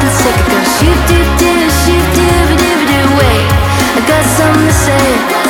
the second. Shoot, do, do, shoot, do, do, do, wait. I got something to say.